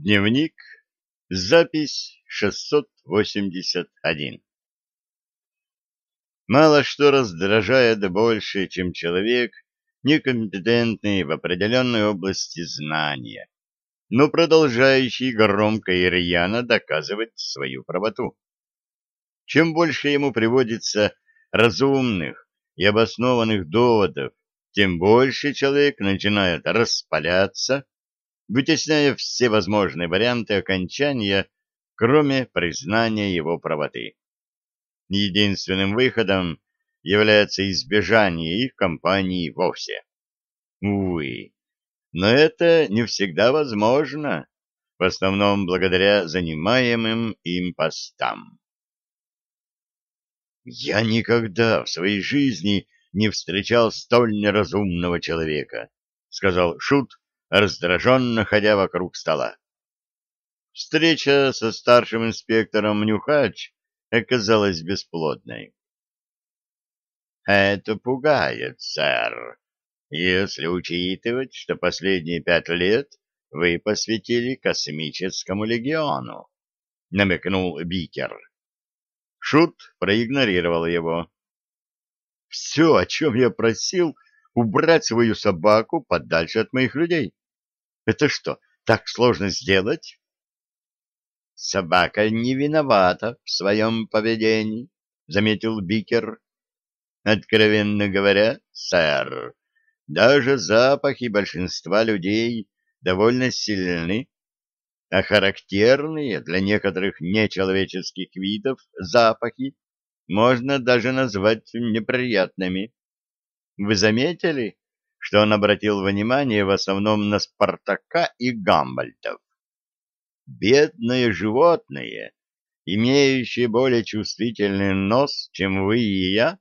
Дневник. Запись 681. Мало что раздражает больше, чем человек, некомпетентный в определенной области знания, но продолжающий громко и рьяно доказывать свою правоту. Чем больше ему приводится разумных и обоснованных доводов, тем больше человек начинает распаляться, вытесняя все возможные варианты окончания, кроме признания его правоты. Единственным выходом является избежание их компании вовсе. Увы, но это не всегда возможно, в основном благодаря занимаемым им постам. Я никогда в своей жизни не встречал столь неразумного человека, сказал Шут, раздраженно ходя вокруг стола. Встреча со старшим инспектором Нюхач оказалась бесплодной. «Это пугает, сэр, если учитывать, что последние пять лет вы посвятили космическому легиону», — намекнул Бикер. Шут проигнорировал его. «Все, о чем я просил, убрать свою собаку подальше от моих людей. Это что, так сложно сделать? Собака не виновата в своем поведении, заметил Бикер. Откровенно говоря, сэр, даже запахи большинства людей довольно сильны, а характерные для некоторых нечеловеческих видов запахи можно даже назвать неприятными. Вы заметили, что он обратил внимание в основном на Спартака и Гамбальтов. Бедное животное, имеющее более чувствительный нос, чем вы и я,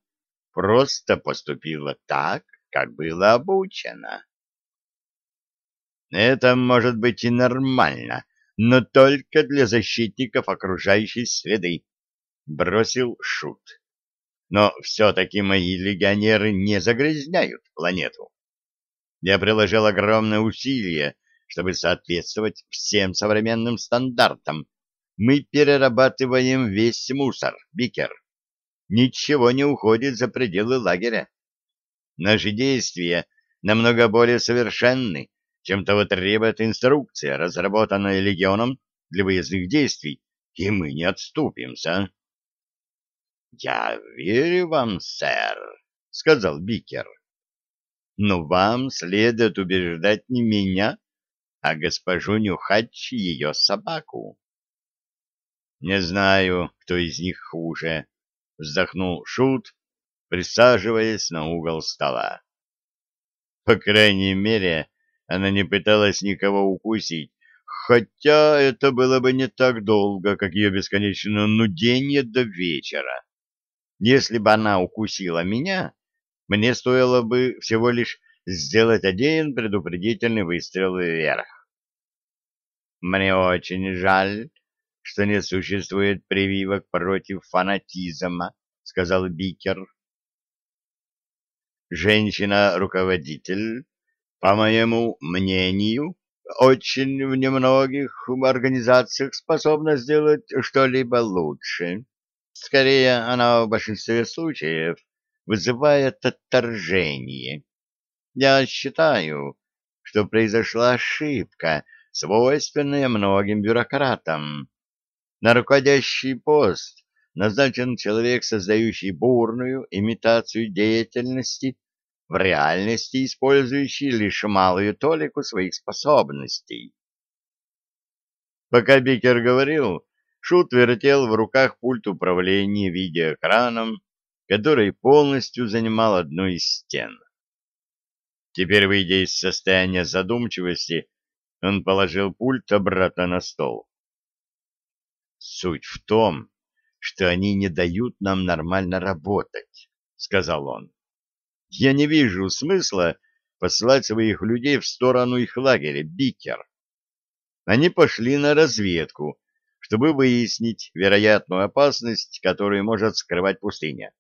просто поступило так, как было обучено. Это может быть и нормально, но только для защитников окружающей среды, бросил Шут. Но все-таки мои легионеры не загрязняют планету. Я приложил огромное усилие, чтобы соответствовать всем современным стандартам. Мы перерабатываем весь мусор, Бикер. Ничего не уходит за пределы лагеря. Наши действия намного более совершенны, чем того требует инструкция, разработанная легионом для выездных действий, и мы не отступимся. — Я верю вам, сэр, — сказал Бикер но вам следует убеждать не меня, а госпожу Нюхач ее собаку. — Не знаю, кто из них хуже, — вздохнул Шут, присаживаясь на угол стола. По крайней мере, она не пыталась никого укусить, хотя это было бы не так долго, как ее бесконечное нудение до вечера. Если бы она укусила меня, мне стоило бы всего лишь сделать один предупредительный выстрел вверх. Мне очень жаль, что не существует прививок против фанатизма, сказал Бикер. Женщина-руководитель, по моему мнению, очень в немногих организациях способна сделать что-либо лучше. Скорее, она в большинстве случаев вызывает отторжение. Я считаю, что произошла ошибка, свойственная многим бюрократам. На руководящий пост назначен человек, создающий бурную имитацию деятельности, в реальности использующий лишь малую толику своих способностей. Пока Бикер говорил, Шут вертел в руках пульт управления видеоэкраном, который полностью занимал одну из стен. Теперь, выйдя из состояния задумчивости, он положил пульт обратно на стол. «Суть в том, что они не дают нам нормально работать», — сказал он. «Я не вижу смысла посылать своих людей в сторону их лагеря, Бикер. Они пошли на разведку, чтобы выяснить вероятную опасность, которую может скрывать пустыня.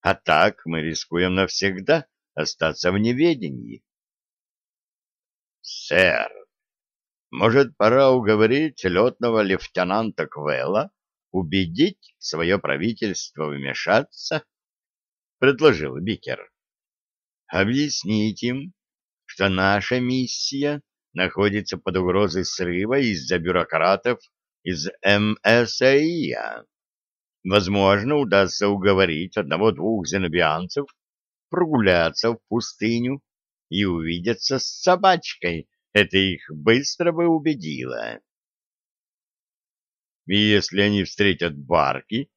А так мы рискуем навсегда остаться в неведении. Сэр, может, пора уговорить летного лейтенанта Квелла убедить свое правительство вмешаться? — предложил Бикер. — Объяснить им, что наша миссия находится под угрозой срыва из-за бюрократов из МСАИА. Возможно, удастся уговорить одного-двух зенобианцев прогуляться в пустыню и увидеться с собачкой. Это их быстро бы убедило. И если они встретят барки,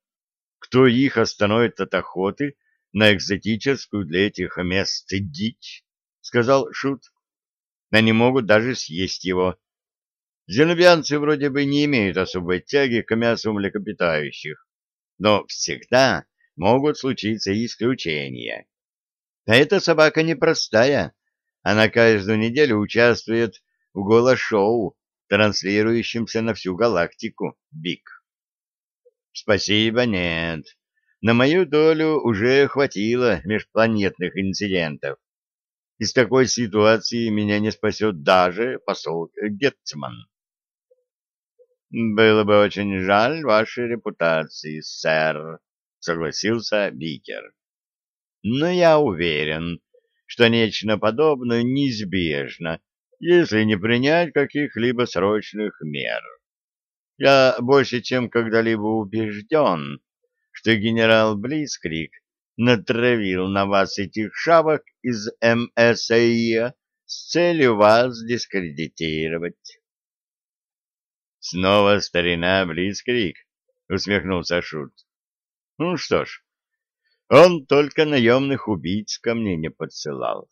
кто их остановит от охоты на экзотическую для этих мест дичь? — сказал Шут. Они могут даже съесть его. Зенобианцы вроде бы не имеют особой тяги к мясу млекопитающих, но всегда могут случиться исключения. А эта собака непростая. Она каждую неделю участвует в голошоу, транслирующемся на всю галактику, Биг. Спасибо, нет. На мою долю уже хватило межпланетных инцидентов. Из такой ситуации меня не спасет даже посол Гетцман. Было бы очень жаль вашей репутации, сэр, согласился Бикер. Но я уверен, что нечто подобное неизбежно, если не принять каких-либо срочных мер. Я больше чем когда-либо убежден, что генерал Блицкрик натравил на вас этих шавок из МСАИ с целью вас дискредитировать. Снова старина Блицкрик, усмехнулся Шут. Ну что ж, он только наемных убийц ко мне не подсылал.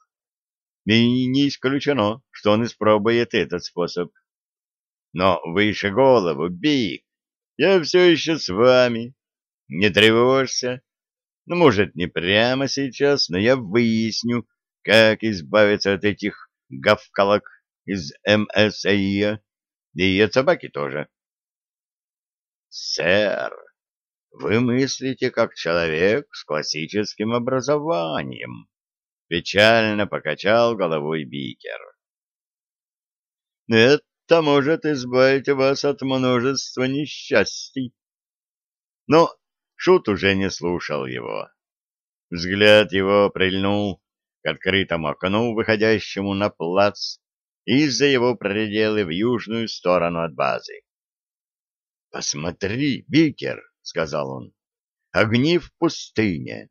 И не исключено, что он испробует этот способ. Но выше голову, Биг, я все еще с вами. Не тревожься, ну, может, не прямо сейчас, но я выясню, как избавиться от этих гавкалок из МСАИ, и от собаки тоже. Сэр, вы мыслите как человек с классическим образованием, печально покачал головой Бикер. Это может избавить вас от множества несчастий. Но Шут уже не слушал его. Взгляд его прильнул к открытому окну, выходящему на плац, из-за его пределы в южную сторону от базы. — Посмотри, Бикер, — сказал он, — огни в пустыне.